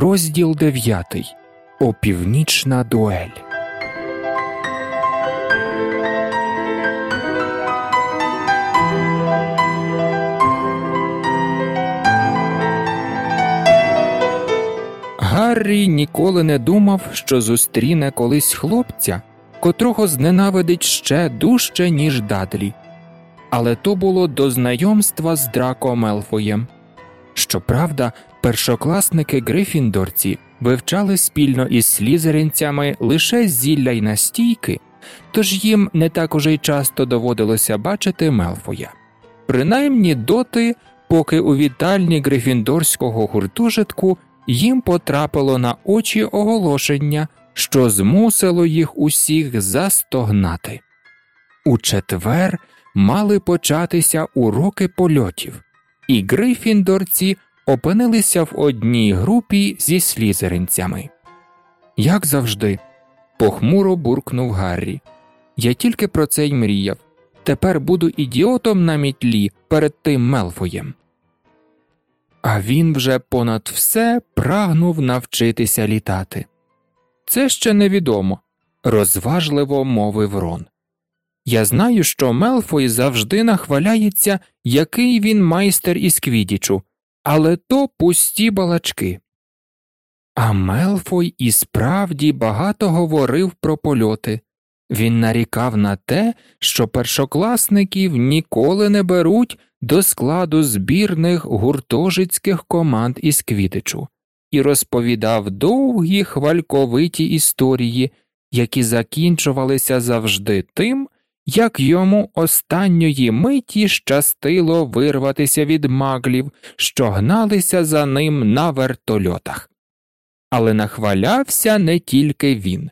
Розділ дев'ятий Опівнічна дуель. Гаррі ніколи не думав, що зустріне колись хлопця, котрого зненавидить ще дужче, ніж Дадлі. Але то було до знайомства з Драко Мелфоєм. Щоправда, першокласники Грифіндорці вивчали спільно із слізеринцями лише зілля й настійки, тож їм не так уже й часто доводилося бачити Мелфоя. Принаймні доти, поки у вітальні Грифіндорського гуртожитку їм потрапило на очі оголошення, що змусило їх усіх застогнати. У четвер мали початися уроки польотів, і грифіндорці опинилися в одній групі зі слізеринцями. Як завжди, похмуро буркнув Гаррі. Я тільки про це й мріяв. Тепер буду ідіотом на мітлі перед тим Мелфоєм. А він вже понад все прагнув навчитися літати. Це ще невідомо, розважливо мовив Рон. Я знаю, що Мелфой завжди нахваляється, який він майстер із квідічу, але то пусті балачки. А Мелфой і справді багато говорив про польоти. Він нарікав на те, що першокласників ніколи не беруть до складу збірних гуртожицьких команд із квітичу, і розповідав довгі хвальковиті історії, які закінчувалися завжди тим, як йому останньої миті щастило вирватися від маглів, що гналися за ним на вертольотах. Але нахвалявся не тільки він.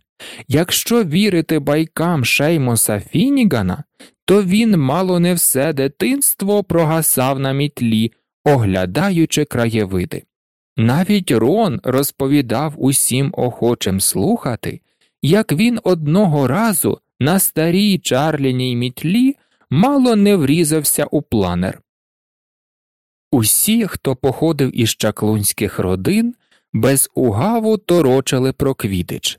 Якщо вірити байкам Шеймоса Фінігана, то він мало не все дитинство прогасав на мітлі, оглядаючи краєвиди. Навіть Рон розповідав усім охочим слухати, як він одного разу на старій Чарліній мітлі мало не врізався у планер. Усі, хто походив із чаклунських родин, без угаву торочили про квідич.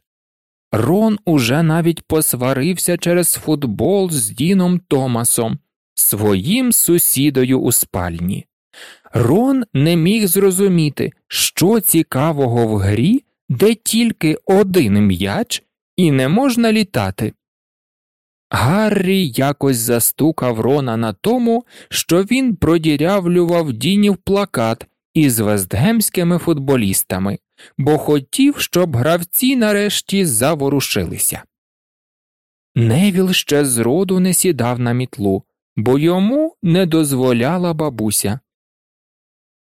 Рон уже навіть посварився через футбол з Діном Томасом, своїм сусідою у спальні. Рон не міг зрозуміти, що цікавого в грі, де тільки один м'яч і не можна літати. Гаррі якось застукав Рона на тому, що він продірявлював Дінів плакат із вестгемськими футболістами, бо хотів, щоб гравці нарешті заворушилися. Невіл ще зроду не сідав на мітлу, бо йому не дозволяла бабуся.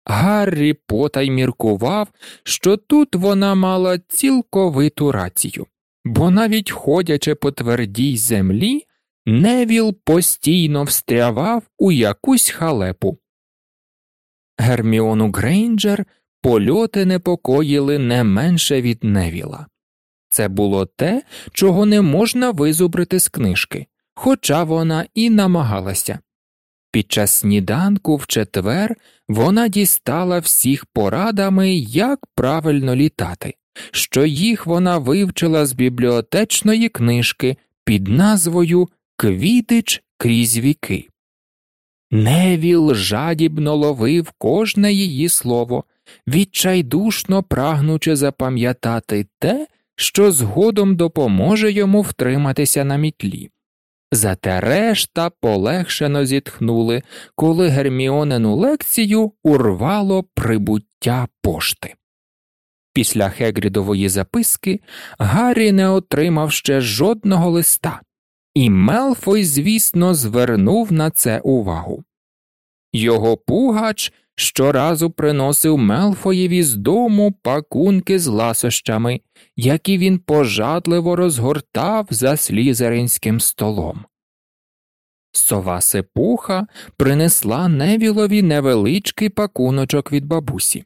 Гаррі потай міркував, що тут вона мала цілковиту рацію, бо навіть ходячи по твердій землі, Невіл постійно встрявав у якусь халепу. Герміону Грейнджер польоти непокоїли не менше від Невіла. Це було те, чого не можна визубрити з книжки, хоча вона і намагалася. Під час сніданку в четвер вона дістала всіх порадами, як правильно літати, що їх вона вивчила з бібліотечної книжки під назвою Квітич крізь віки. Невіл жадібно ловив кожне її слово, відчайдушно прагнучи запам'ятати те, що згодом допоможе йому втриматися на мітлі. Зате решта полегшено зітхнули, коли Герміонину лекцію урвало прибуття пошти. Після Хегрідової записки Гаррі не отримав ще жодного листа, і Мелфой, звісно, звернув на це увагу. Його пугач щоразу приносив Мелфоєві з дому пакунки з ласощами, які він пожадливо розгортав за слізеринським столом. Сова сипуха принесла невілові невеличкий пакуночок від бабусі.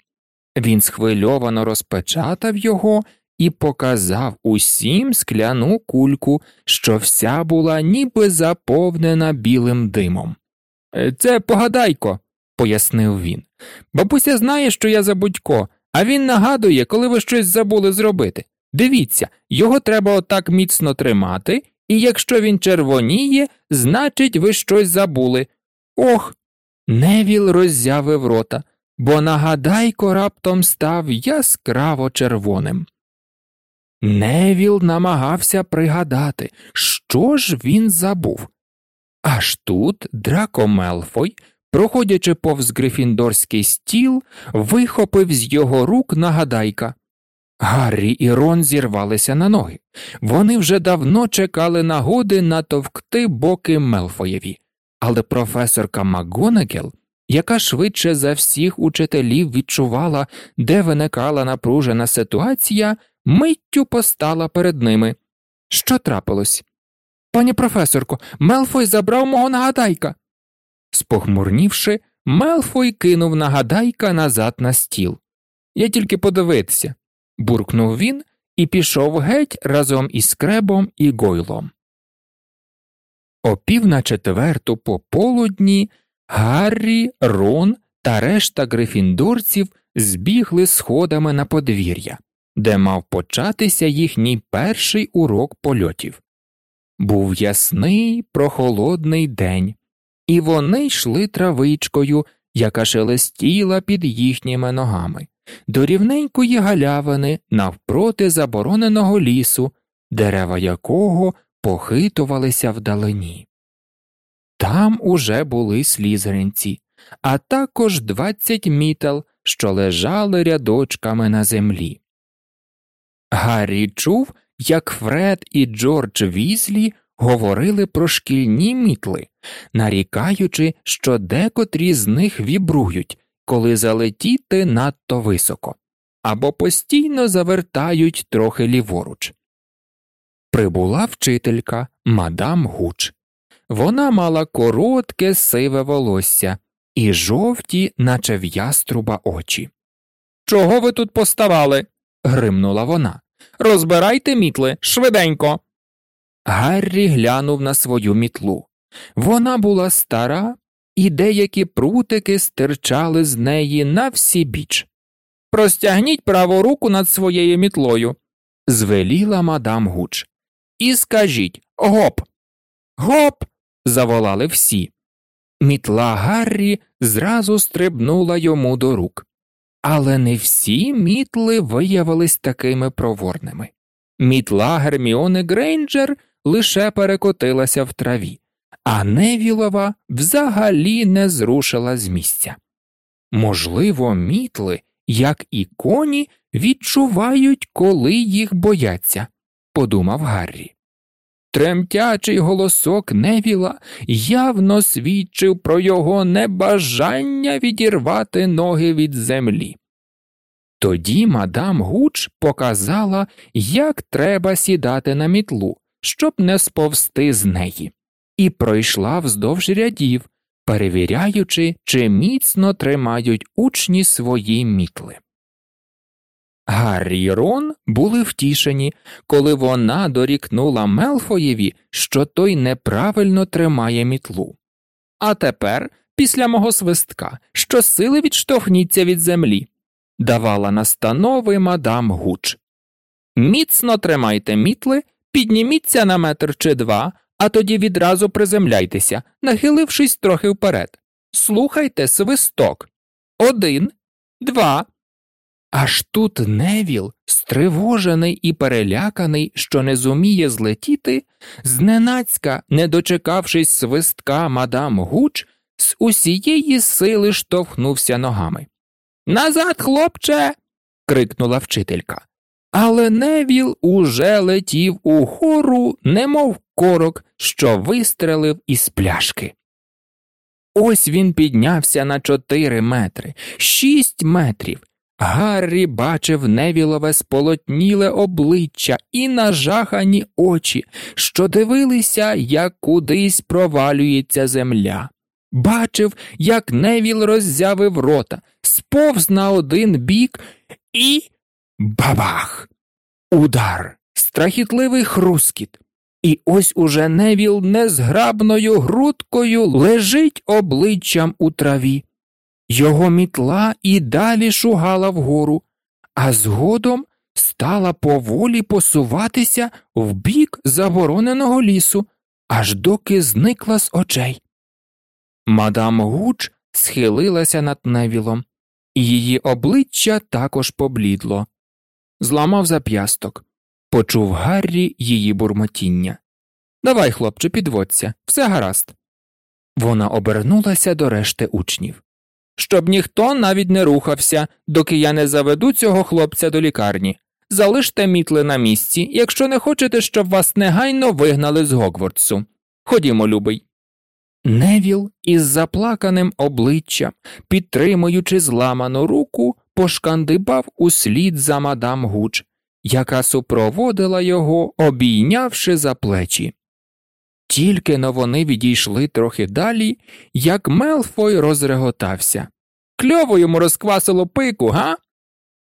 Він схвильовано розпечатав його і показав усім скляну кульку, що вся була ніби заповнена білим димом. Це погадайко, пояснив він. Бабуся знає, що я забудько, А він нагадує, коли ви щось забули зробити. Дивіться, його треба отак міцно тримати, і якщо він червоніє, значить, ви щось забули. Ох. Невіл роззявив рота, бо нагадайко раптом став яскраво червоним. Невіл намагався пригадати, що ж він забув. Аж тут Драко Мелфой, проходячи повз грифіндорський стіл, вихопив з його рук нагадайка. Гаррі і Рон зірвалися на ноги. Вони вже давно чекали нагоди натовкти боки Мелфоєві, але професорка МакГонагел, яка швидше за всіх учителів відчувала, де виникала напружена ситуація, миттю постала перед ними. Що трапилось? Пані професорко, Мелфой забрав мого нагадайка. Спохмурнівши, Мелфой кинув нагадайка назад на стіл. Я тільки подивитися буркнув він і пішов геть разом із скребом і гойлом. О пів на четверту пополудні Гаррі, Рон та решта грифіндорців збігли сходами на подвір'я, де мав початися їхній перший урок польотів. Був ясний прохолодний день, і вони йшли травичкою, яка шелестіла під їхніми ногами до рівненької галявини навпроти забороненого лісу, дерева якого похитувалися вдалині. Там уже були слізеринці, а також двадцять мітел, що лежали рядочками на землі. Гаррі чув, як Фред і Джордж Візлі говорили про шкільні мітли, нарікаючи, що декотрі з них вібрують, коли залетіти надто високо, або постійно завертають трохи ліворуч. Прибула вчителька мадам Гуч. Вона мала коротке сиве волосся і жовті, наче в яструба очі. Чого ви тут поставали? гримнула вона. Розбирайте мітли швиденько. Гаррі глянув на свою мітлу. Вона була стара і деякі прутики стирчали з неї на всі біч. Простягніть праву руку над своєю мітлою, звеліла мадам Гуч. І скажіть гоп. Гоп. Заволали всі. Мітла Гаррі зразу стрибнула йому до рук. Але не всі мітли виявились такими проворними. Мітла Герміони Грейнджер лише перекотилася в траві, а Невілова взагалі не зрушила з місця. Можливо, мітли, як і коні, відчувають, коли їх бояться, подумав Гаррі. Тремтячий голосок Невіла явно свідчив про його небажання відірвати ноги від землі. Тоді мадам Гуч показала, як треба сідати на мітлу, щоб не сповзти з неї і пройшла вздовж рядів, перевіряючи, чи міцно тримають учні свої мітли. Гаррі й Рон були втішені, коли вона дорікнула Мелфоєві, що той неправильно тримає мітлу. А тепер, після мого свистка, що сили відштовхніться від землі, давала настанови мадам Гуч. Міцно тримайте мітли, підніміться на метр чи два, а тоді відразу приземляйтеся, нахилившись трохи вперед. Слухайте свисток. Один, два. Аж тут Невіл, стривожений і переляканий, що не зуміє злетіти, зненацька, не дочекавшись свистка мадам Гуч, з усієї сили штовхнувся ногами. Назад, хлопче. крикнула вчителька. Але Невіл уже летів угору, немов корок, що вистрелив із пляшки. Ось він піднявся на чотири метри, шість метрів. Гаррі бачив невілове сполотніле обличчя і нажахані очі, що дивилися, як кудись провалюється земля. Бачив, як Невіл роззявив рота, сповз на один бік і. бабах! Удар, страхітливий хрускіт. І ось уже Невіл незграбною грудкою лежить обличчям у траві. Його мітла і далі шугала вгору, а згодом стала поволі посуватися в бік забороненого лісу, аж доки зникла з очей. Мадам Гуч схилилася над невілом, і її обличчя також поблідло. Зламав зап'ясток, почув Гаррі її бурмотіння. Давай, хлопче, підводься, все гаразд. Вона обернулася до решти учнів. Щоб ніхто навіть не рухався, доки я не заведу цього хлопця до лікарні. Залиште мітли на місці, якщо не хочете, щоб вас негайно вигнали з Гогвардсу. Ходімо, любий. Невіл із заплаканим обличчям, підтримуючи зламану руку, пошкандибав услід за мадам Гуч, яка супроводила його, обійнявши за плечі. Тільки но вони відійшли трохи далі, як Мелфой розреготався. Кльово йому розквасило пику, га?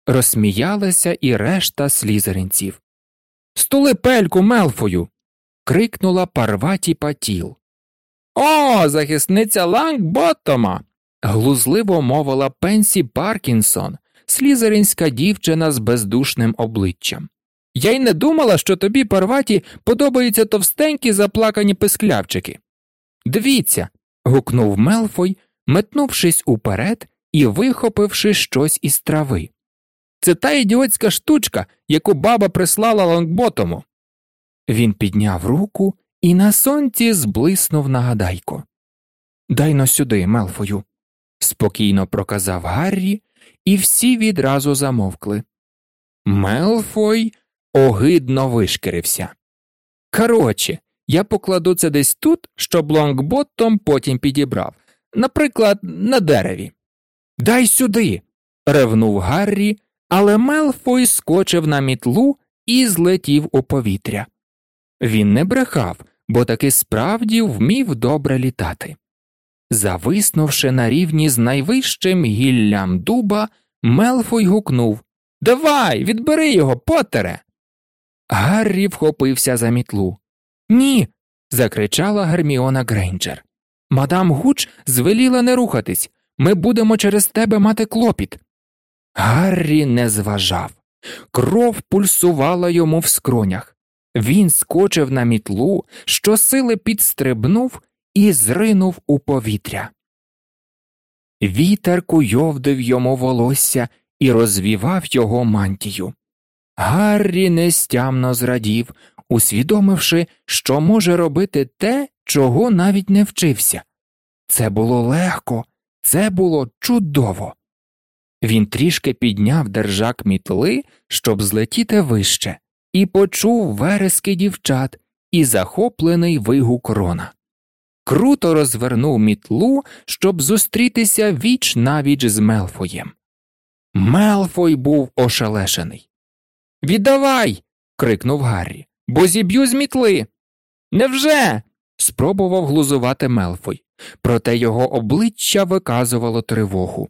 Розсміялася і решта слізеринців. Стули пельку Мелфою. крикнула Парваті Патіл. О, захисниця Лангботтома. глузливо мовила Пенсі Паркінсон, слізеринська дівчина з бездушним обличчям. Я й не думала, що тобі, Парваті, подобаються товстенькі заплакані писклявчики. Дивіться. гукнув Мелфой, метнувшись уперед і вихопивши щось із трави. Це та ідіотська штучка, яку баба прислала лонгботому. Він підняв руку і на сонці зблиснув нагадайко. Дай но сюди, Мелфою, спокійно проказав Гаррі, і всі відразу замовкли. Мелфой огидно вишкірився. Коротше, я покладу це десь тут, щоб лонгботом потім підібрав, наприклад, на дереві. Дай сюди. ревнув Гаррі, але Мелфой скочив на мітлу і злетів у повітря. Він не брехав, бо таки справді вмів добре літати. Зависнувши на рівні з найвищим гіллям дуба, Мелфой гукнув Давай, відбери його, потере. Гаррі вхопився за мітлу. Ні. закричала Герміона Грейнджер. Мадам Гуч звеліла не рухатись. Ми будемо через тебе мати клопіт. Гаррі не зважав. Кров пульсувала йому в скронях. Він скочив на мітлу, щосили підстрибнув і зринув у повітря. Вітер куйовдив йому волосся і розвівав його мантію. Гаррі нестямно зрадів, усвідомивши, що може робити те, чого навіть не вчився. Це було легко, це було чудово. Він трішки підняв держак мітли, щоб злетіти вище, і почув верески дівчат і захоплений вигук рона. Круто розвернув мітлу, щоб зустрітися віч навіч з Мелфоєм. Мелфой був ошелешений. Віддавай. крикнув Гаррі, бо зіб'ю з мітли. Невже? спробував глузувати Мелфой, проте його обличчя виказувало тривогу.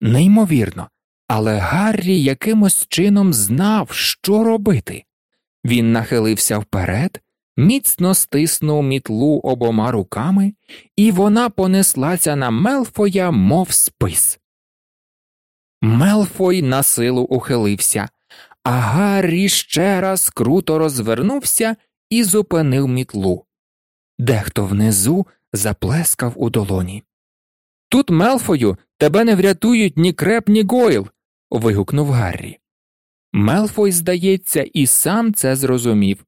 Неймовірно, але Гаррі якимось чином знав, що робити. Він нахилився вперед, міцно стиснув мітлу обома руками, і вона понеслася на Мелфоя, мов спис. Мелфой на силу ухилився, а Гаррі ще раз круто розвернувся і зупинив мітлу. Дехто внизу заплескав у долоні. Тут, Мелфою, тебе не врятують ні креп, ні гойл. вигукнув Гаррі. Мелфой, здається, і сам це зрозумів.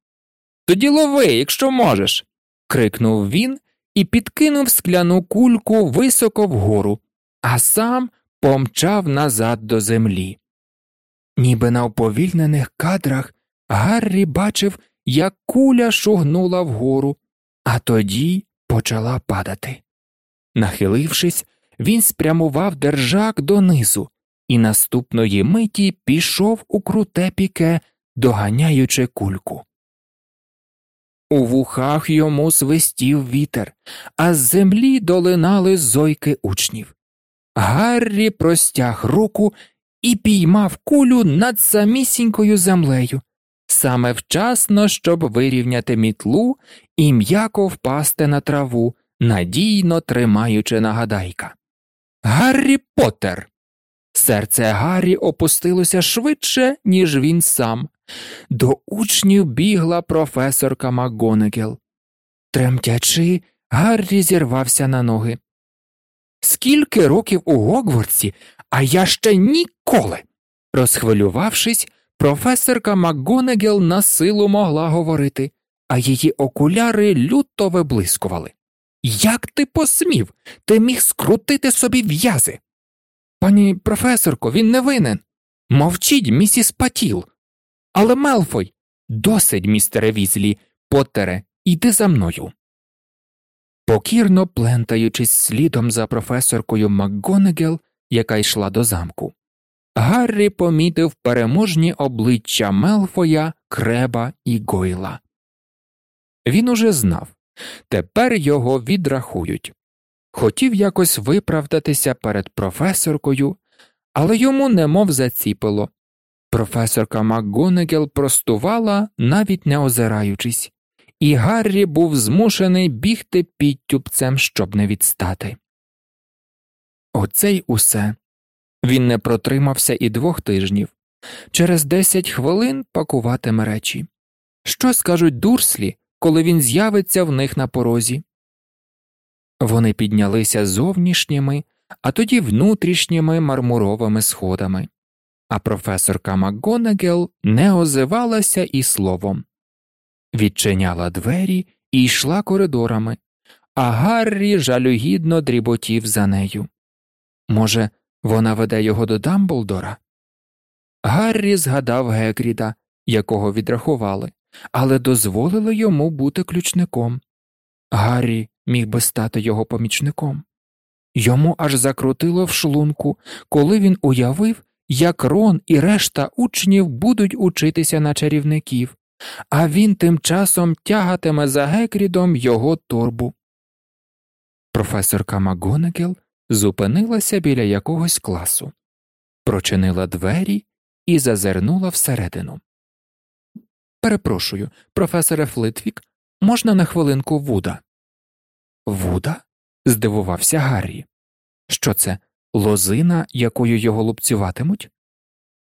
Тоді лови, якщо можеш. крикнув він і підкинув скляну кульку високо вгору, а сам помчав назад до землі. Ніби на уповільнених кадрах Гаррі бачив, як куля шугнула вгору, а тоді почала падати. Нахилившись, він спрямував держак донизу і наступної миті пішов у круте піке, доганяючи кульку. У вухах йому свистів вітер, а з землі долинали зойки учнів. Гаррі простяг руку і піймав кулю над самісінькою землею, саме вчасно, щоб вирівняти мітлу і м'яко впасти на траву, надійно тримаючи нагадайка. Гаррі Поттер!» Серце Гаррі опустилося швидше, ніж він сам. До учнів бігла професорка МакГонегел. Тремтячи, Гаррі зірвався на ноги. Скільки років у Гогвардсі, а я ще ніколи. Розхвилювавшись, професорка МакГонегел на силу могла говорити, а її окуляри люто виблискували. Як ти посмів? Ти міг скрутити собі в'язи. Пані професорко, він не винен. Мовчіть, місіс Патіл. Але Мелфой, досить, містере Візлі, Поттере, іди за мною. Покірно плентаючись слідом за професоркою МакГонегел, яка йшла до замку, Гаррі помітив переможні обличчя Мелфоя, Креба і Гойла. Він уже знав тепер його відрахують. Хотів якось виправдатися перед професоркою, але йому немов заціпило. Професорка МакГонегел простувала, навіть не озираючись, і Гаррі був змушений бігти підтюпцем, щоб не відстати. Оце й усе. Він не протримався і двох тижнів. Через десять хвилин пакуватиме речі. Що скажуть дурслі, коли він з'явиться в них на порозі? Вони піднялися зовнішніми, а тоді внутрішніми мармуровими сходами, а професорка МакГонагел не озивалася і словом. Відчиняла двері і йшла коридорами, а Гаррі жалюгідно дріботів за нею. Може, вона веде його до Дамблдора? Гаррі згадав Гекріда, якого відрахували, але дозволили йому бути ключником. Гаррі міг би стати його помічником. Йому аж закрутило в шлунку, коли він уявив, як Рон і решта учнів будуть учитися на чарівників, а він тим часом тягатиме за Гекрідом його торбу. Професорка Магонегел зупинилася біля якогось класу, прочинила двері і зазирнула всередину. Перепрошую, професоре Флитвік, можна на хвилинку Вуда? Вуда? здивувався Гаррі. Що це, лозина, якою його лупцюватимуть?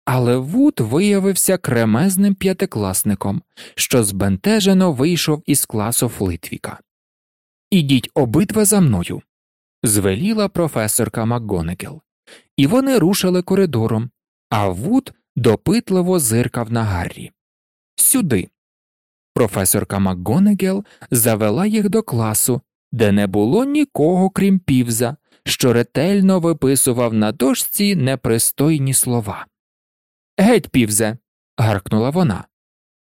Але Вуд виявився кремезним п'ятикласником, що збентежено вийшов із класу Флитвіка. Ідіть обидва за мною, звеліла професорка МакГонегел. і вони рушили коридором, а Вуд допитливо зиркав на Гаррі. Сюди. Професорка МакГонегел завела їх до класу, де не було нікого крім Півза, що ретельно виписував на дошці непристойні слова. Геть, Півзе. гаркнула вона.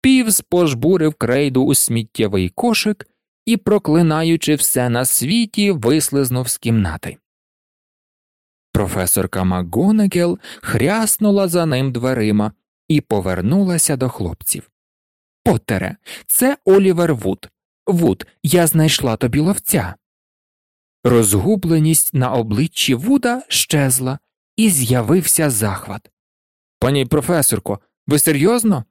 Півз пожбурив крейду у сміттєвий кошик і, проклинаючи все на світі, вислизнув з кімнати. Професорка МакГонегел хряснула за ним дверима і повернулася до хлопців. Поттере, це Олівер Вуд. Вуд, я знайшла тобі ловця. Розгубленість на обличчі Вуда щезла, і з'явився захват. Пані професорко, ви серйозно?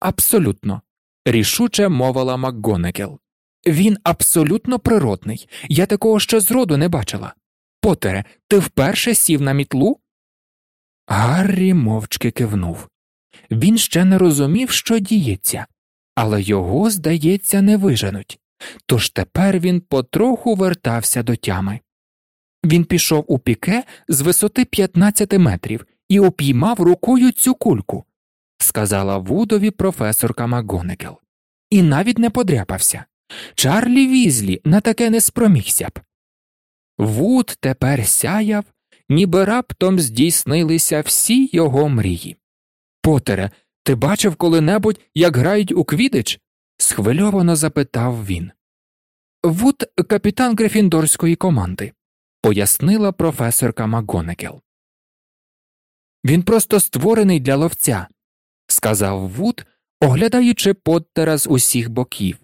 Абсолютно, рішуче мовила МакГонегел. Він абсолютно природний, я такого ще зроду не бачила. Потере, ти вперше сів на мітлу? Гаррі мовчки кивнув. Він ще не розумів, що діється, але його, здається, не виженуть, тож тепер він потроху вертався до тями. Він пішов у піке з висоти 15 метрів і упіймав рукою цю кульку, сказала Вудові професорка МакГонегел. і навіть не подряпався. Чарлі Візлі на таке не спромігся б. Вуд тепер сяяв, ніби раптом здійснилися всі його мрії. Поттере, ти бачив коли-небудь, як грають у квідич? схвильовано запитав він. Вуд капітан Грифіндорської команди, пояснила професорка МакГонегел. Він просто створений для ловця, сказав Вуд, оглядаючи Поттера з усіх боків.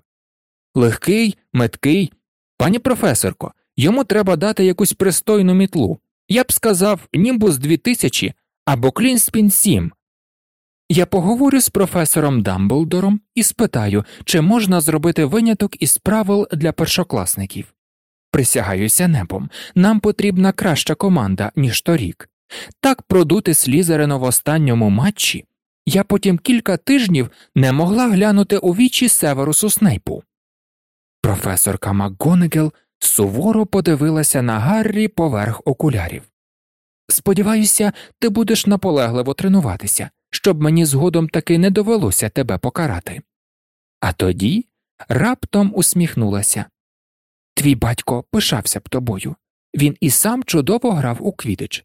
Легкий, меткий. Пані професорко, йому треба дати якусь пристойну мітлу. Я б сказав Німбус 2000 або Клінсвіп 7. Я поговорю з професором Дамблдором і спитаю, чи можна зробити виняток із правил для першокласників. Присягаюся небом, нам потрібна краща команда, ніж торік. Так продути Слізерина в останньому матчі. Я потім кілька тижнів не могла глянути у вічі Северусу Снейпу. Професорка МакГонегел суворо подивилася на Гаррі поверх окулярів. Сподіваюся, ти будеш наполегливо тренуватися, щоб мені згодом таки не довелося тебе покарати. А тоді раптом усміхнулася. Твій батько пишався б тобою. Він і сам чудово грав у квідич.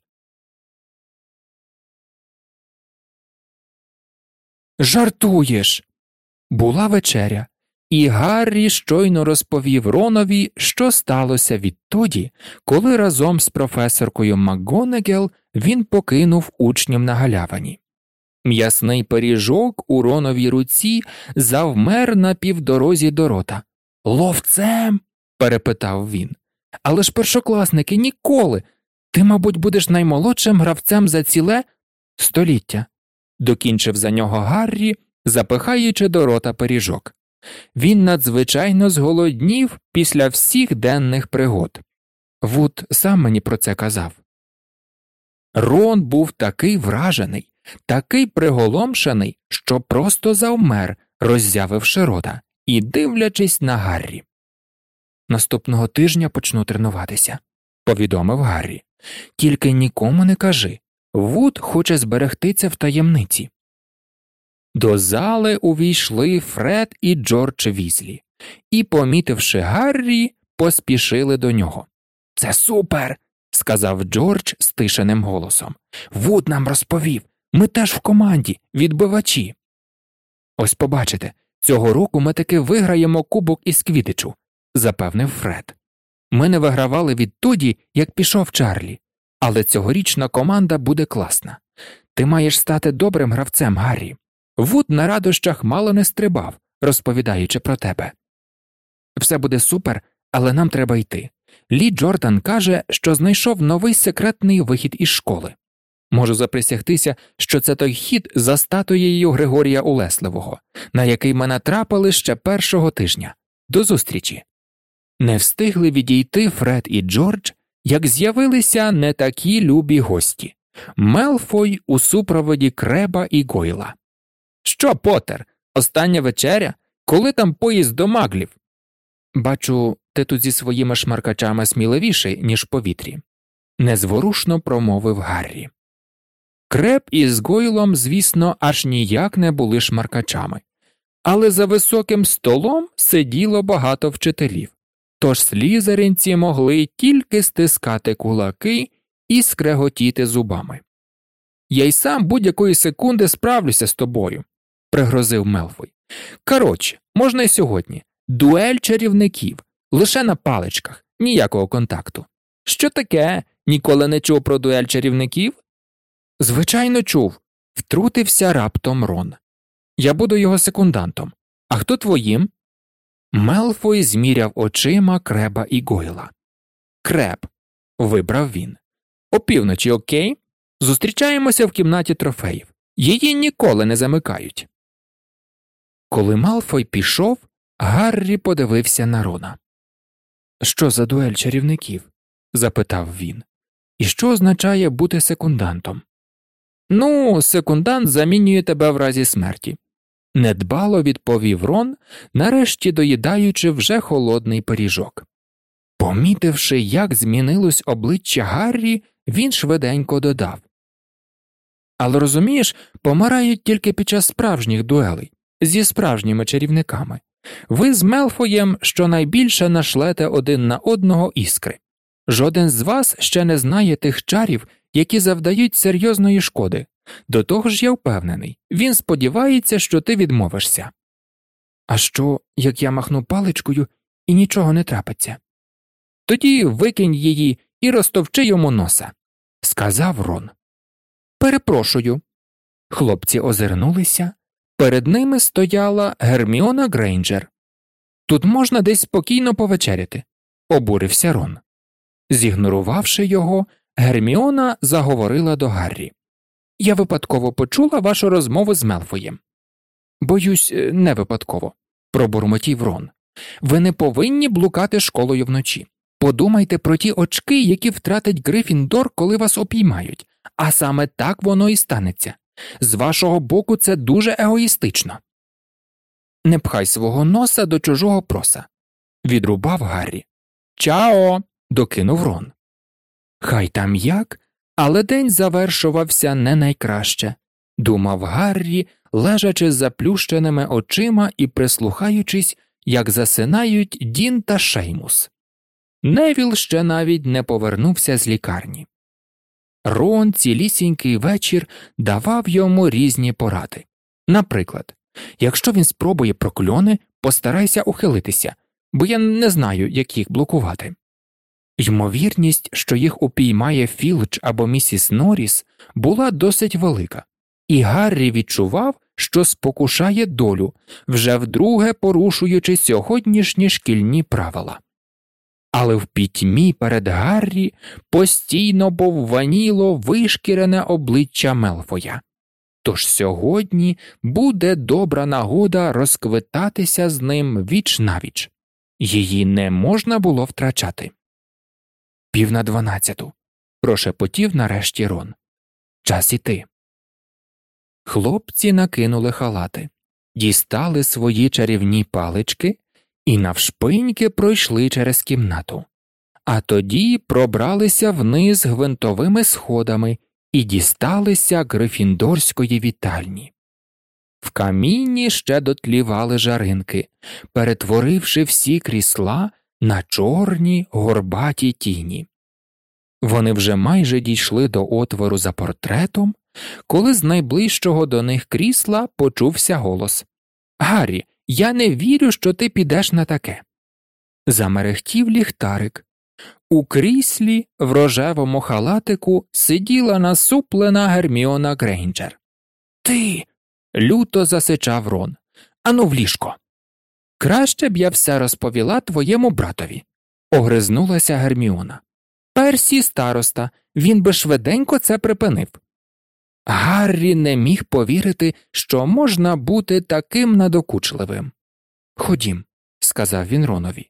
Жартуєш. Була вечеря, і Гаррі щойно розповів Ронові, що сталося відтоді, коли разом з професоркою МакГонегел він покинув учнів на галявині. М'ясний пиріжок у Роновій руці завмер на півдорозі до рота. Ловцем. перепитав він. Але ж першокласники ніколи. Ти, мабуть, будеш наймолодшим гравцем за ціле століття, докінчив за нього Гаррі, запихаючи до рота пиріжок. Він надзвичайно зголоднів після всіх денних пригод. Вуд сам мені про це казав. Рон був такий вражений, такий приголомшений, що просто завмер, роззявивши рота і дивлячись на Гаррі. Наступного тижня почну тренуватися, повідомив Гаррі. Тільки нікому не кажи Вуд хоче зберегти це в таємниці. До зали увійшли Фред і Джордж Візлі, і, помітивши Гаррі, поспішили до нього. Це супер. сказав Джордж стишеним голосом. Вуд нам розповів. Ми теж в команді, відбивачі. Ось побачите, цього року ми таки виграємо кубок із Квідичу, запевнив Фред. Ми не вигравали відтоді, як пішов Чарлі, але цьогорічна команда буде класна. Ти маєш стати добрим гравцем, Гаррі. Вуд на радощах мало не стрибав, розповідаючи про тебе. Все буде супер, але нам треба йти. Лі Джордан каже, що знайшов новий секретний вихід із школи. Можу заприсягтися, що це той хід за статуєю Григорія Улесливого, на який ми натрапили ще першого тижня. До зустрічі. Не встигли відійти Фред і Джордж, як з'явилися не такі любі гості Мелфой у супроводі Креба і Гойла. Що, Потер, остання вечеря? Коли там поїзд до маглів? Бачу, ти тут зі своїми шмаркачами сміливіший, ніж в повітрі, незворушно промовив Гаррі. Креп із Гойлом, звісно, аж ніяк не були шмаркачами, але за високим столом сиділо багато вчителів, тож слізеринці могли тільки стискати кулаки і скреготіти зубами. Я й сам будь-якої секунди справлюся з тобою, пригрозив Мелфой. Коротше, можна й сьогодні. Дуель чарівників, лише на паличках, ніякого контакту. Що таке? Ніколи не чув про дуель чарівників? Звичайно, чув, втрутився раптом Рон. Я буду його секундантом. А хто твоїм? Мелфой зміряв очима креба і Гойла. Креб, вибрав він. Опівночі, окей? Зустрічаємося в кімнаті трофеїв. Її ніколи не замикають. Коли Малфой пішов, Гаррі подивився на Рона. Що за дуель чарівників? запитав він. І що означає бути секундантом? Ну, секундант замінює тебе в разі смерті. Недбало відповів Рон, нарешті доїдаючи вже холодний пиріжок. Помітивши, як змінилось обличчя Гаррі, він швиденько додав Але розумієш, помирають тільки під час справжніх дуелей зі справжніми чарівниками. Ви з Мелфоєм щонайбільше нашлете один на одного іскри. Жоден з вас ще не знає тих чарів, які завдають серйозної шкоди. До того ж я впевнений, він сподівається, що ти відмовишся. А що, як я махну паличкою і нічого не трапиться? Тоді викинь її і розтовчи йому носа, сказав Рон. Перепрошую. Хлопці озирнулися, Перед ними стояла Герміона Грейнджер. Тут можна десь спокійно повечеряти, обурився Рон. Зігнорувавши його, Герміона заговорила до Гаррі. Я випадково почула вашу розмову з Мелфоєм. Боюсь, е, не випадково, пробурмотів Рон. Ви не повинні блукати школою вночі. Подумайте про ті очки, які втратить Грифіндор, коли вас опіймають, а саме так воно і станеться. З вашого боку, це дуже егоїстично. Не пхай свого носа до чужого проса, відрубав Гаррі. Чао. докинув Рон. Хай там як, але день завершувався не найкраще, думав Гаррі, лежачи з заплющеними очима і прислухаючись, як засинають Дін та Шеймус. Невіл ще навіть не повернувся з лікарні. Рон цілісінький вечір давав йому різні поради. Наприклад, якщо він спробує прокльони, постарайся ухилитися, бо я не знаю, як їх блокувати. Ймовірність, що їх упіймає Філч або місіс Норріс, була досить велика, і Гаррі відчував, що спокушає долю, вже вдруге порушуючи сьогоднішні шкільні правила. Але в пітьмі перед Гаррі постійно повваніло вишкірене обличчя Мелфоя. Тож сьогодні буде добра нагода розквитатися з ним віч навіч, її не можна було втрачати. Пів на дванадцяту. прошепотів нарешті Рон. Час іти. Хлопці накинули халати, дістали свої чарівні палички і навшпиньки пройшли через кімнату, а тоді пробралися вниз гвинтовими сходами і дісталися грифіндорської вітальні. В камінні ще дотлівали жаринки, перетворивши всі крісла на чорні горбаті тіні. Вони вже майже дійшли до отвору за портретом, коли з найближчого до них крісла почувся голос Гаррі, я не вірю, що ти підеш на таке. Замерехтів ліхтарик. У кріслі в рожевому халатику сиділа насуплена Герміона Грейнджер. Ти. люто засичав Рон. Ану в ліжко. Краще б я все розповіла твоєму братові, огризнулася Герміона. Персі староста, він би швиденько це припинив. Гаррі не міг повірити, що можна бути таким надокучливим. Ходім, сказав він Ронові,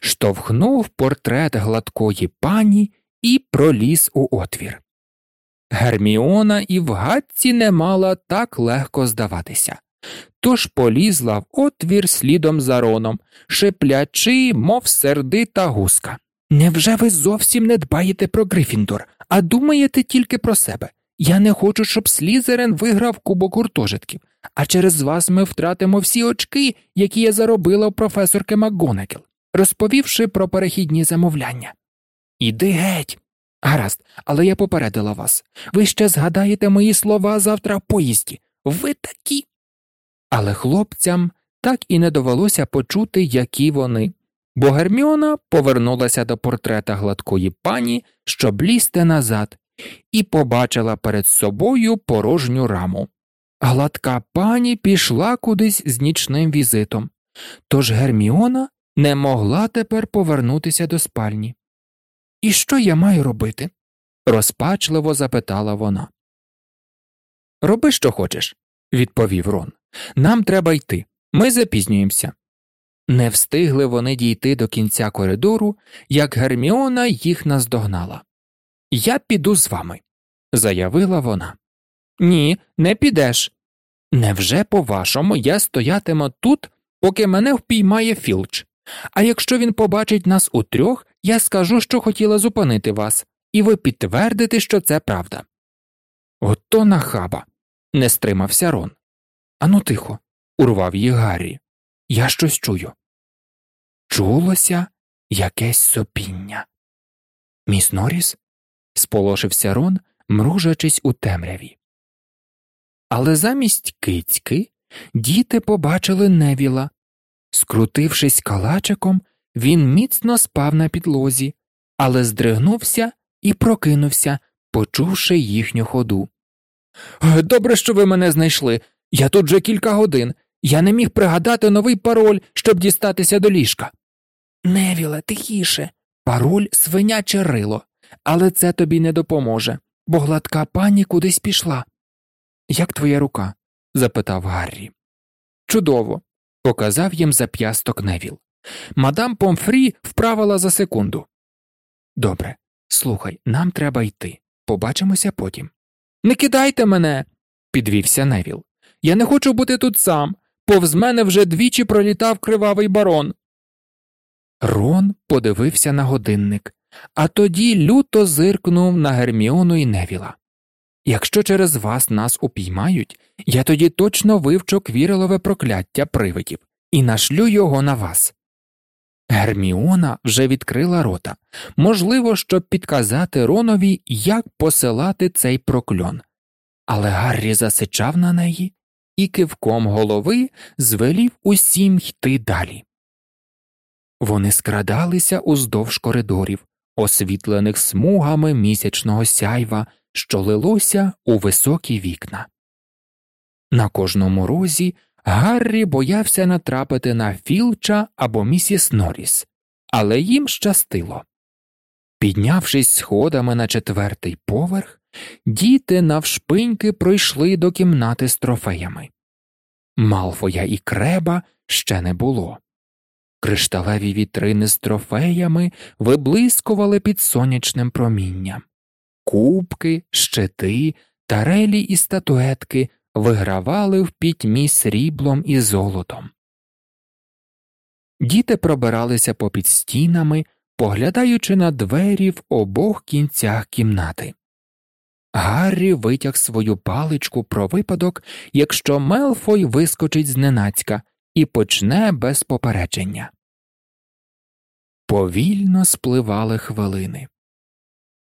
штовхнув портрет гладкої пані і проліз у отвір. Герміона і в гадці не мала так легко здаватися, тож полізла в отвір слідом за Роном, шиплячи, мов сердита гуска. Невже ви зовсім не дбаєте про Грифіндор, а думаєте тільки про себе? Я не хочу, щоб Слізерен виграв кубок гуртожитків, а через вас ми втратимо всі очки, які я заробила у професорки МакГонекел, розповівши про перехідні замовляння. Іди геть. Гаразд, але я попередила вас. Ви ще згадаєте мої слова завтра в поїзді. Ви такі. Але хлопцям так і не довелося почути, які вони, бо Герміона повернулася до портрета гладкої пані, щоб лізти назад, і побачила перед собою порожню раму. Гладка пані пішла кудись з нічним візитом, тож Герміона не могла тепер повернутися до спальні. І що я маю робити? розпачливо запитала вона. Роби, що хочеш, відповів Рон. Нам треба йти. Ми запізнюємося. Не встигли вони дійти до кінця коридору, як Герміона їх наздогнала. Я піду з вами, заявила вона. Ні, не підеш. Невже, по вашому, я стоятиму тут, поки мене впіймає Філч, а якщо він побачить нас у трьох, я скажу, що хотіла зупинити вас, і ви підтвердите, що це правда. Ото нахаба, не стримався Рон. Ану тихо, урвав їх Гаррі. Я щось чую. Чулося якесь сопіння. Міс Норріс? сполошився Рон, мружачись у темряві. Але замість кицьки діти побачили невіла. Скрутившись калачиком, він міцно спав на підлозі, але здригнувся і прокинувся, почувши їхню ходу. Добре, що ви мене знайшли. Я тут вже кілька годин. Я не міг пригадати новий пароль, щоб дістатися до ліжка. Невіле, тихіше. Пароль свиняче рило, але це тобі не допоможе, бо гладка пані кудись пішла. Як твоя рука? запитав Гаррі. Чудово, показав їм зап'ясток Невіл. Мадам Помфрі вправила за секунду. Добре, слухай, нам треба йти. побачимося потім. Не кидайте мене, підвівся Невіл. Я не хочу бути тут сам. Повз мене вже двічі пролітав кривавий барон. Рон подивився на годинник, а тоді люто зиркнув на Герміону і Невіла. Якщо через вас нас упіймають, я тоді точно вивчу квірелове прокляття привидів і нашлю його на вас. Герміона вже відкрила рота, можливо, щоб підказати Ронові, як посилати цей прокльон, але Гаррі засичав на неї і кивком голови звелів усім йти далі. Вони скрадалися уздовж коридорів, освітлених смугами місячного сяйва, що лилося у високі вікна. На кожному розі Гаррі боявся натрапити на Філча або місіс Норріс, але їм щастило. Піднявшись сходами на четвертий поверх, діти навшпиньки пройшли до кімнати з трофеями. Малфоя і креба ще не було. Кришталеві вітрини з трофеями виблискували під сонячним промінням, кубки, щити, тарелі і статуетки вигравали в пітьмі сріблом і золотом. Діти пробиралися попід стінами, поглядаючи на двері в обох кінцях кімнати. Гаррі витяг свою паличку про випадок, якщо Мелфой вискочить зненацька і почне без попередження. Повільно спливали хвилини.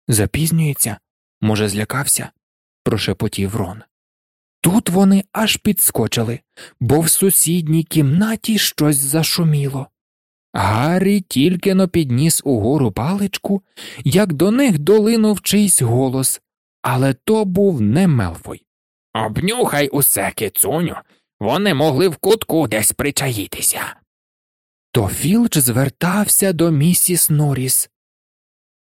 Запізнюється, може, злякався, прошепотів Рон. Тут вони аж підскочили, бо в сусідній кімнаті щось зашуміло. Гаррі тільки но підніс угору паличку, як до них долинув чийсь голос, але то був не Мелфой. Обнюхай усе, кицуню, вони могли в кутку десь причаїтися. То Філч звертався до місіс Норріс.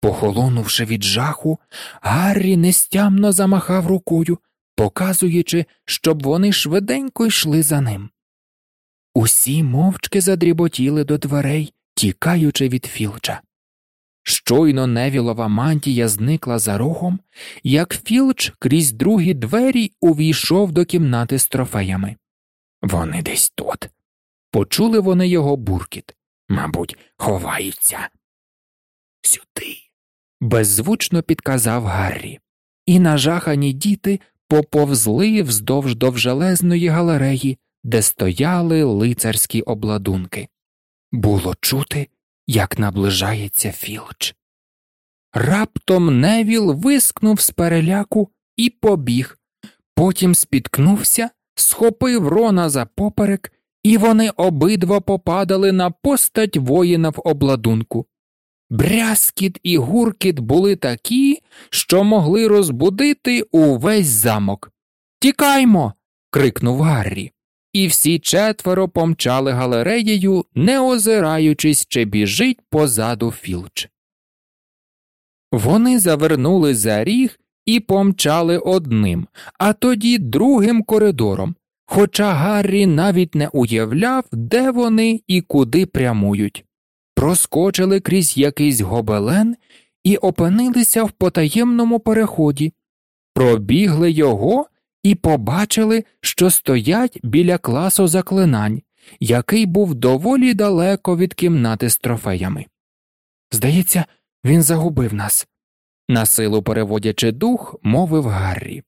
Похолонувши від жаху, Гаррі нестямно замахав рукою показуючи, щоб вони швиденько йшли за ним. Усі мовчки задріботіли до дверей, тікаючи від Філча. Щойно невілова мантія зникла за рогом, як Філч крізь другі двері увійшов до кімнати з трофеями. Вони десь тут. Почули вони його буркіт. Мабуть, ховаються. Сюди. беззвучно підказав Гаррі, і нажахані діти поповзли вздовж довжелезної галереї, де стояли лицарські обладунки. Було чути, як наближається Філч. Раптом Невіл вискнув з переляку і побіг, потім спіткнувся, схопив рона за поперек, і вони обидва попадали на постать воїна в обладунку. Брязкіт і гуркіт були такі, що могли розбудити увесь замок. Тікаймо. крикнув Гаррі, і всі четверо помчали галереєю, не озираючись, чи біжить позаду Філч. Вони завернули за ріг і помчали одним, а тоді другим коридором, хоча Гаррі навіть не уявляв, де вони і куди прямують проскочили крізь якийсь гобелен і опинилися в потаємному переході, пробігли його і побачили, що стоять біля класу заклинань, який був доволі далеко від кімнати з трофеями. Здається, він загубив нас, насилу переводячи дух, мовив Гаррі.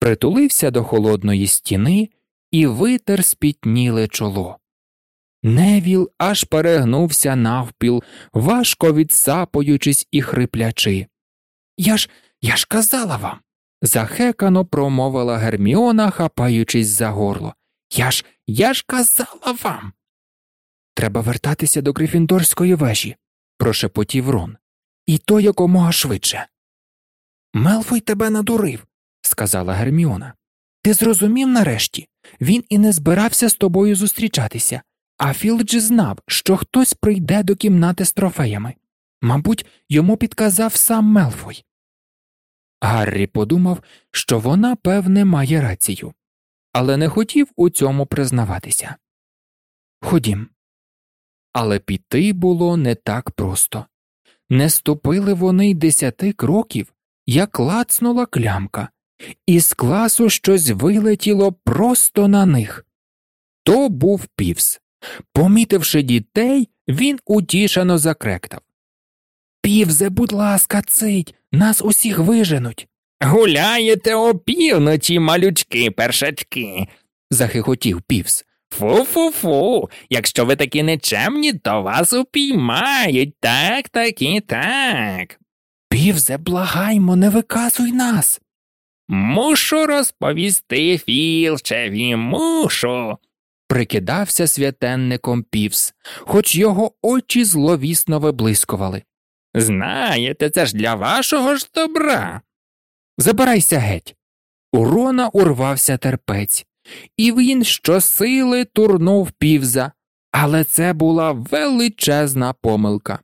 Притулився до холодної стіни і витер спітніле чоло. Невіл аж перегнувся навпіл, важко відсапуючись і хриплячи. Я ж я ж казала вам, захекано промовила Герміона, хапаючись за горло. Я ж я ж казала вам. Треба вертатися до Грифіндорської вежі, прошепотів Рон, і то якомога швидше. Мелфой тебе надурив, сказала Герміона. Ти зрозумів нарешті, він і не збирався з тобою зустрічатися. А Філдж знав, що хтось прийде до кімнати з трофеями. Мабуть, йому підказав сам Мелфой. Гаррі подумав, що вона, певне, має рацію, але не хотів у цьому признаватися. Ходім. Але піти було не так просто. Не ступили вони й десяти кроків, як клацнула клямка, і з класу щось вилетіло просто на них. То був півс. Помітивши дітей, він утішено закректав. Півзе, будь ласка, цить, нас усіх виженуть. Гуляєте опівночі, малючки першачки, захихотів півс. Фу фу фу. Якщо ви такі нечемні, то вас упіймають. Так, так і так. Півзе, благаймо, не виказуй нас. Мушу розповісти Філчеві, мушу. Прикидався святенником півс, хоч його очі зловісно виблискували. Знаєте, це ж для вашого ж добра. Забирайся геть. У Рона урвався терпець, і він щосили турнув півза, але це була величезна помилка.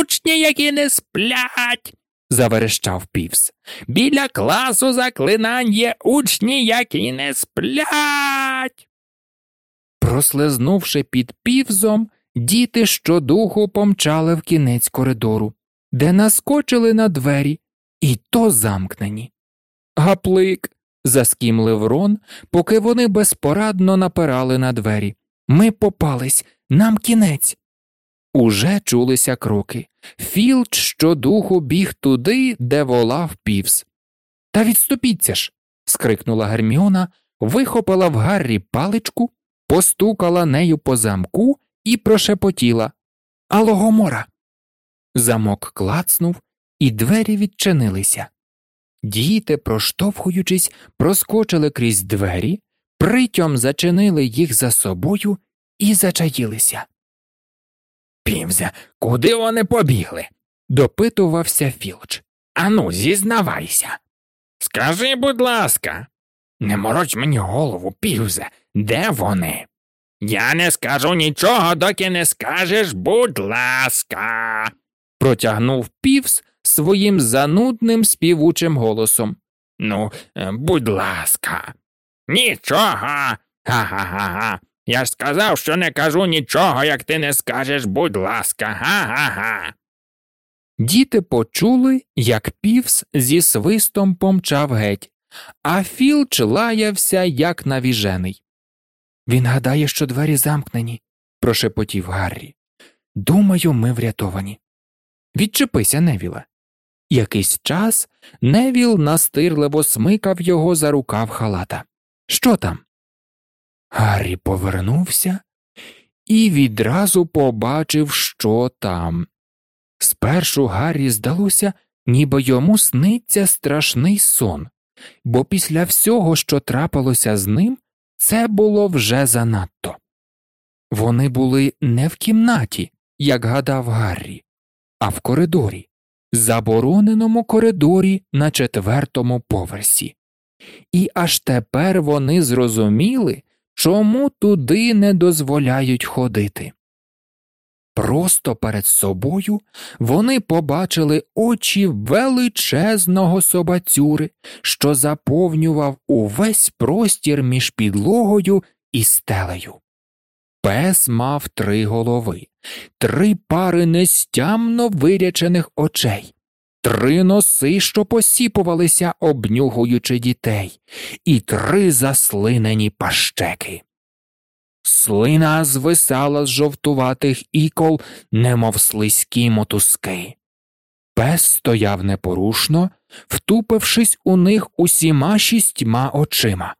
Учні, які не сплять, заверещав півз. Біля класу заклинань є учні, які не сплять. Прослизнувши під півзом, діти щодуху помчали в кінець коридору, де наскочили на двері, і то замкнені. Гаплик. заскімлив Рон, поки вони безпорадно напирали на двері. Ми попались, нам кінець. Уже чулися кроки. Філч щодуху біг туди, де волав півс. Та відступіться ж. скрикнула Герміона, вихопила в Гаррі паличку, постукала нею по замку і прошепотіла Алло, Гомора!» Замок клацнув, і двері відчинилися. Діти, проштовхуючись, проскочили крізь двері, притьом зачинили їх за собою і зачаїлися. Півзя, куди вони побігли? допитувався Філч. Ану, зізнавайся. Скажи, будь ласка, не мороч мені голову, півзе, де вони? Я не скажу нічого, доки не скажеш, будь ласка, протягнув півз своїм занудним співучим голосом. Ну, е, будь ласка, нічого. Га-га-га. Я ж сказав, що не кажу нічого, як ти не скажеш, будь ласка, га-га-га. Діти почули, як півс зі свистом помчав геть, а Філч лаявся, як навіжений. Він гадає, що двері замкнені, прошепотів Гаррі. Думаю, ми врятовані. Відчепися, Невіле. Якийсь час Невіл настирливо смикав його за рукав халата. Що там? Гаррі повернувся і відразу побачив, що там. Спершу Гаррі здалося, ніби йому сниться страшний сон, бо після всього, що трапилося з ним, це було вже занадто. Вони були не в кімнаті, як гадав Гаррі, а в коридорі, забороненому коридорі на четвертому поверсі. І аж тепер вони зрозуміли, чому туди не дозволяють ходити. Просто перед собою вони побачили очі величезного собацюри, що заповнював увесь простір між підлогою і стелею. Пес мав три голови, три пари нестямно вирячених очей, три носи, що посіпувалися, обнюгуючи дітей, і три заслинені пащеки. Слина звисала з жовтуватих ікол, немов слизькі мотузки. Пес стояв непорушно, втупившись у них усіма шістьма очима.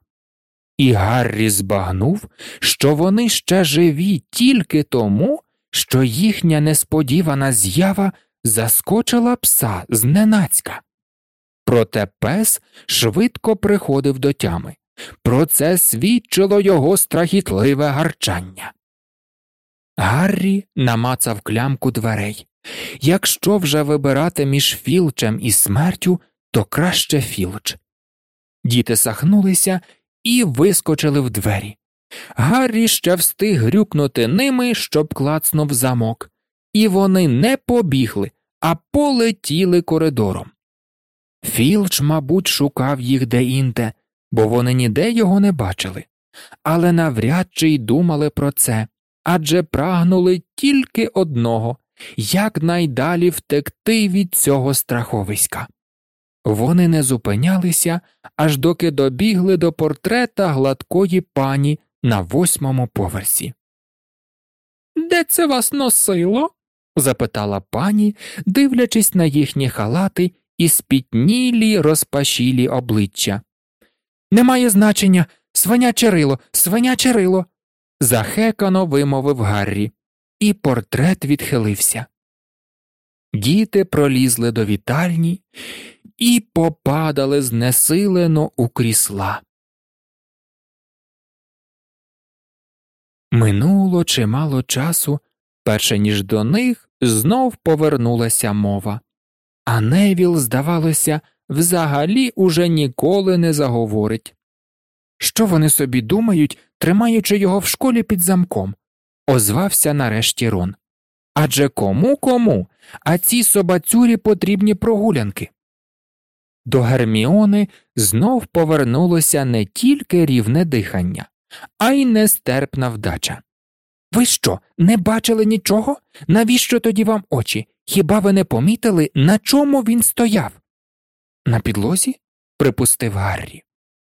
І Гаррі збагнув, що вони ще живі тільки тому, що їхня несподівана з'ява заскочила пса зненацька. Проте пес швидко приходив до тями. Про це свідчило його страхітливе гарчання. Гаррі намацав клямку дверей. Якщо вже вибирати між філчем і смертю, то краще філч. Діти сахнулися і вискочили в двері. Гаррі ще встиг грюкнути ними, щоб клацнув замок, і вони не побігли, а полетіли коридором. Філч, мабуть, шукав їх де-інде, бо вони ніде його не бачили, але навряд чи й думали про це адже прагнули тільки одного якнайдалі втекти від цього страховиська. Вони не зупинялися, аж доки добігли до портрета гладкої пані на восьмому поверсі. Де це вас носило? запитала пані, дивлячись на їхні халати і спітнілі розпашілі обличчя. Немає значення, свиня Черило, свиня Черило. захекано вимовив Гаррі, і портрет відхилився. Діти пролізли до вітальні і попадали знесилено у крісла. Минуло чимало часу, перше ніж до них знов повернулася мова, а Невіл, здавалося, взагалі уже ніколи не заговорить. Що вони собі думають, тримаючи його в школі під замком? озвався нарешті Рон. Адже кому кому, а цій собацюрі потрібні прогулянки. До Герміони знов повернулося не тільки рівне дихання, а й нестерпна вдача. Ви що, не бачили нічого? Навіщо тоді вам очі? Хіба ви не помітили, на чому він стояв? На підлозі? припустив Гаррі.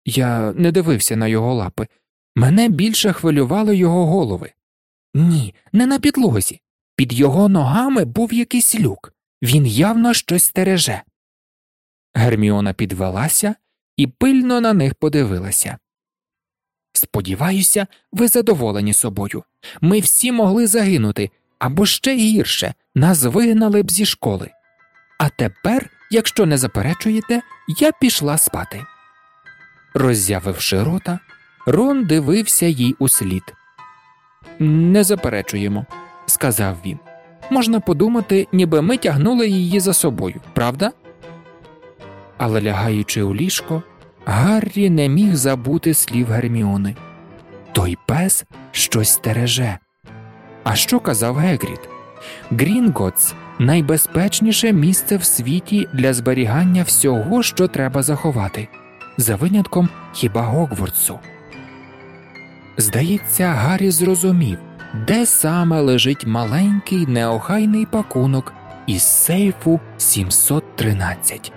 Я не дивився на його лапи. Мене більше хвилювали його голови. Ні, не на підлозі. Під його ногами був якийсь люк. Він явно щось стереже. Герміона підвелася і пильно на них подивилася. Сподіваюся, ви задоволені собою. Ми всі могли загинути, або ще гірше, нас вигнали б зі школи. А тепер, якщо не заперечуєте, я пішла спати. Роззявивши рота, Рон дивився їй услід. Не заперечуємо, сказав він. Можна подумати, ніби ми тягнули її за собою, правда? Але лягаючи у ліжко, Гаррі не міг забути слів Герміони. Той пес щось стереже. А що казав Геґрід? Ґрінґотс найбезпечніше місце в світі для зберігання всього, що треба заховати, за винятком хіба Гоґвортсу. Здається, Гаррі зрозумів, де саме лежить маленький неохайний пакунок із сейфу 713.